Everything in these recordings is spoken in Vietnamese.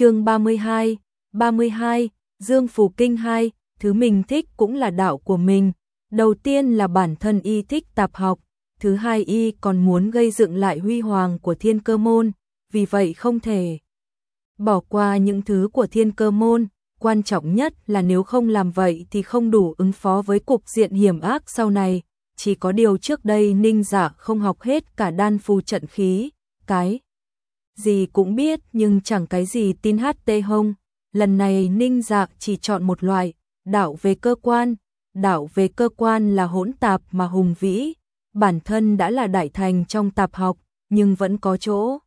chương 32, 32, Dương Phù Kinh 2, thứ mình thích cũng là đạo của mình. Đầu tiên là bản thân y thích tạp học, thứ hai y còn muốn gây dựng lại huy hoàng của thiên cơ môn, vì vậy không thể bỏ qua những thứ của thiên cơ môn. Quan trọng nhất là nếu không làm vậy thì không đủ ứng phó với cục diện hiểm ác sau này, chỉ có điều trước đây ninh giả không học hết cả đan phù trận khí, cái gì cũng biết nhưng chẳng cái gì tin hát tê hông. Lần này Ninh Dạc chỉ chọn một loại, đảo về cơ quan. Đảo về cơ quan là hỗn tạp mà hùng vĩ, bản thân đã là đại thành trong tạp học, nhưng vẫn có chỗ.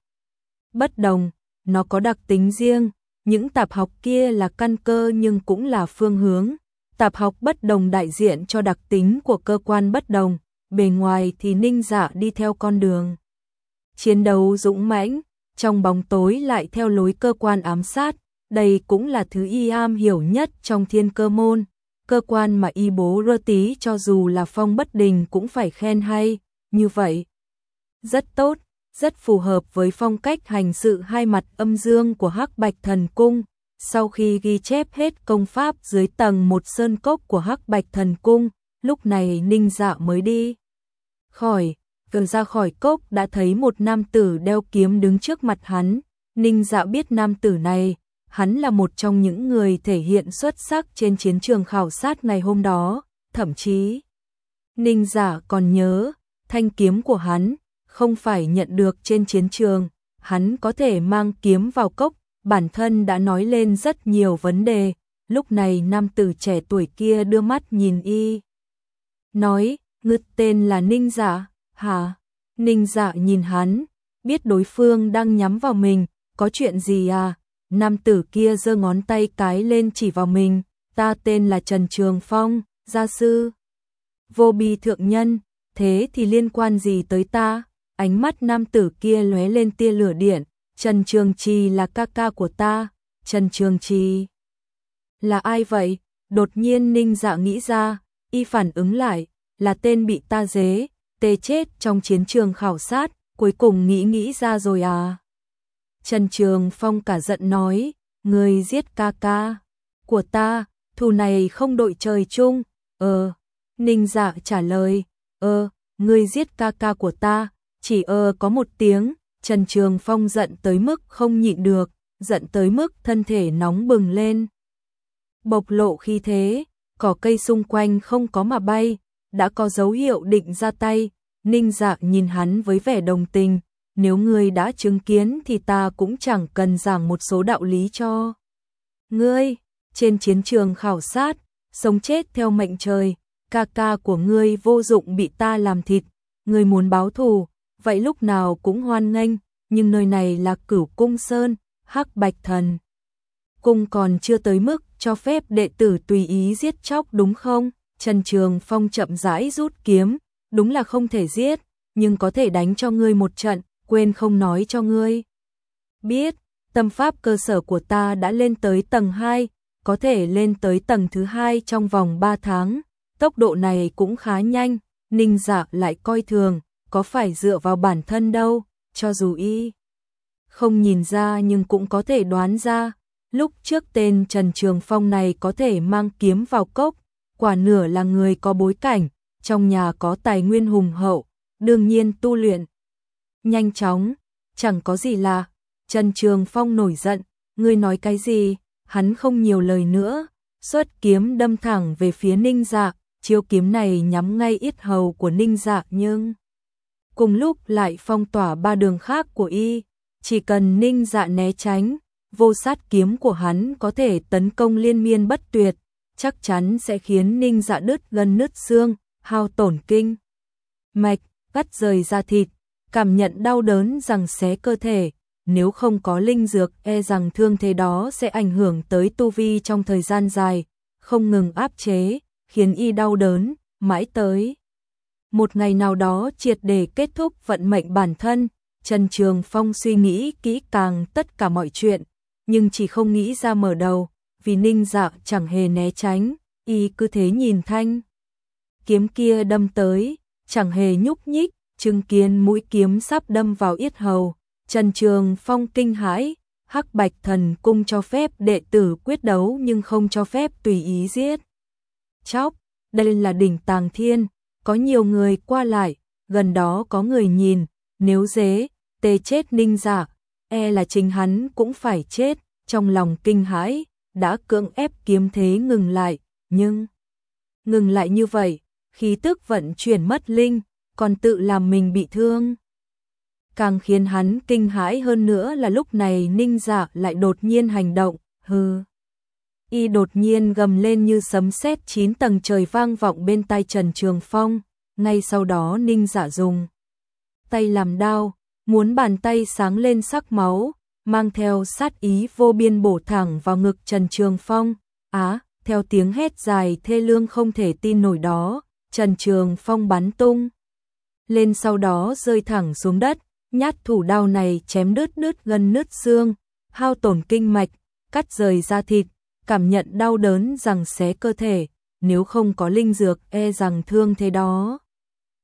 Bất đồng, nó có đặc tính riêng, những tạp học kia là căn cơ nhưng cũng là phương hướng. Tạp học bất đồng đại diện cho đặc tính của cơ quan bất đồng, bề ngoài thì ninh giả đi theo con đường. Chiến đấu dũng mãnh, trong bóng tối lại theo lối cơ quan ám sát, đây cũng là thứ y am hiểu nhất trong thiên cơ môn, cơ quan mà y bố rơ tí cho dù là phong bất đình cũng phải khen hay, như vậy. Rất tốt, rất phù hợp với phong cách hành sự hai mặt âm dương của Hắc Bạch Thần Cung. Sau khi ghi chép hết công pháp dưới tầng một sơn cốc của Hắc Bạch Thần Cung, lúc này Ninh Dạ mới đi. Khỏi Gần ra khỏi cốc đã thấy một nam tử đeo kiếm đứng trước mặt hắn. Ninh Dạo biết nam tử này, hắn là một trong những người thể hiện xuất sắc trên chiến trường khảo sát ngày hôm đó, thậm chí. Ninh Giả còn nhớ, thanh kiếm của hắn, không phải nhận được trên chiến trường, hắn có thể mang kiếm vào cốc, bản thân đã nói lên rất nhiều vấn đề, lúc này nam tử trẻ tuổi kia đưa mắt nhìn y. Nói, ngực tên là Ninh Giả. Hả? Ninh dạ nhìn hắn, biết đối phương đang nhắm vào mình, có chuyện gì à? Nam tử kia giơ ngón tay cái lên chỉ vào mình, ta tên là Trần Trường Phong, gia sư. Vô bi thượng nhân, thế thì liên quan gì tới ta? Ánh mắt nam tử kia lóe lên tia lửa điện, Trần Trường Trì là ca ca của ta, Trần Trường Trì. Là ai vậy? Đột nhiên Ninh Dạ nghĩ ra, y phản ứng lại, là tên bị ta dế, tê chết trong chiến trường khảo sát, cuối cùng nghĩ nghĩ ra rồi à. Trần Trường Phong cả giận nói, người giết ca ca của ta, thù này không đội trời chung, ờ, Ninh Dạ trả lời, ờ, người giết ca ca của ta, chỉ ờ có một tiếng, Trần Trường Phong giận tới mức không nhịn được, giận tới mức thân thể nóng bừng lên. Bộc lộ khi thế, cỏ cây xung quanh không có mà bay, đã có dấu hiệu định ra tay, Ninh Dạng nhìn hắn với vẻ đồng tình, nếu ngươi đã chứng kiến thì ta cũng chẳng cần giảng một số đạo lý cho. Ngươi, trên chiến trường khảo sát, sống chết theo mệnh trời, ca ca của ngươi vô dụng bị ta làm thịt, ngươi muốn báo thù, vậy lúc nào cũng hoan nghênh, nhưng nơi này là cửu cung sơn, hắc bạch thần. Cung còn chưa tới mức cho phép đệ tử tùy ý giết chóc đúng không? Trần Trường Phong chậm rãi rút kiếm, đúng là không thể giết, nhưng có thể đánh cho ngươi một trận, quên không nói cho ngươi. Biết, tâm pháp cơ sở của ta đã lên tới tầng 2, có thể lên tới tầng thứ 2 trong vòng 3 tháng, tốc độ này cũng khá nhanh, ninh giả lại coi thường, có phải dựa vào bản thân đâu, cho dù y. Không nhìn ra nhưng cũng có thể đoán ra, lúc trước tên Trần Trường Phong này có thể mang kiếm vào cốc, quả nửa là người có bối cảnh, trong nhà có tài nguyên hùng hậu, đương nhiên tu luyện. Nhanh chóng, chẳng có gì là, Trần Trường Phong nổi giận, ngươi nói cái gì, hắn không nhiều lời nữa, xuất kiếm đâm thẳng về phía ninh dạ, chiêu kiếm này nhắm ngay ít hầu của ninh dạ nhưng... Cùng lúc lại phong tỏa ba đường khác của y, chỉ cần ninh dạ né tránh, vô sát kiếm của hắn có thể tấn công liên miên bất tuyệt, chắc chắn sẽ khiến ninh dạ đứt gần nứt xương, hao tổn kinh. Mạch, cắt rời da thịt, cảm nhận đau đớn rằng xé cơ thể, nếu không có linh dược e rằng thương thế đó sẽ ảnh hưởng tới tu vi trong thời gian dài, không ngừng áp chế, khiến y đau đớn, mãi tới. Một ngày nào đó triệt để kết thúc vận mệnh bản thân, Trần Trường Phong suy nghĩ kỹ càng tất cả mọi chuyện, nhưng chỉ không nghĩ ra mở đầu, vì ninh dạ chẳng hề né tránh, y cứ thế nhìn thanh. Kiếm kia đâm tới, chẳng hề nhúc nhích, chứng kiến mũi kiếm sắp đâm vào yết hầu, Trần Trường Phong kinh hãi, Hắc Bạch Thần cung cho phép đệ tử quyết đấu nhưng không cho phép tùy ý giết. Chóc, đây là đỉnh Tàng Thiên, có nhiều người qua lại, gần đó có người nhìn, nếu dế, tê chết ninh giả, e là chính hắn cũng phải chết, trong lòng kinh hãi, đã cưỡng ép kiếm thế ngừng lại, nhưng ngừng lại như vậy, khí tức vận chuyển mất linh, còn tự làm mình bị thương. Càng khiến hắn kinh hãi hơn nữa là lúc này ninh Dạ lại đột nhiên hành động, hừ. Y đột nhiên gầm lên như sấm sét chín tầng trời vang vọng bên tai Trần Trường Phong, ngay sau đó ninh Dạ dùng. Tay làm đao, muốn bàn tay sáng lên sắc máu, mang theo sát ý vô biên bổ thẳng vào ngực Trần Trường Phong. Á, theo tiếng hét dài thê lương không thể tin nổi đó, Trần Trường Phong bắn tung. Lên sau đó rơi thẳng xuống đất, nhát thủ đao này chém đứt đứt gần nứt xương, hao tổn kinh mạch, cắt rời da thịt, cảm nhận đau đớn rằng xé cơ thể, nếu không có linh dược e rằng thương thế đó.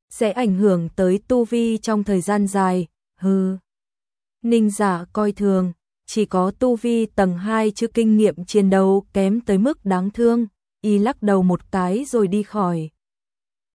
Sẽ ảnh hưởng tới tu vi trong thời gian dài, hừ. Ninh giả coi thường, chỉ có tu vi tầng 2 chứ kinh nghiệm chiến đấu kém tới mức đáng thương, y lắc đầu một cái rồi đi khỏi.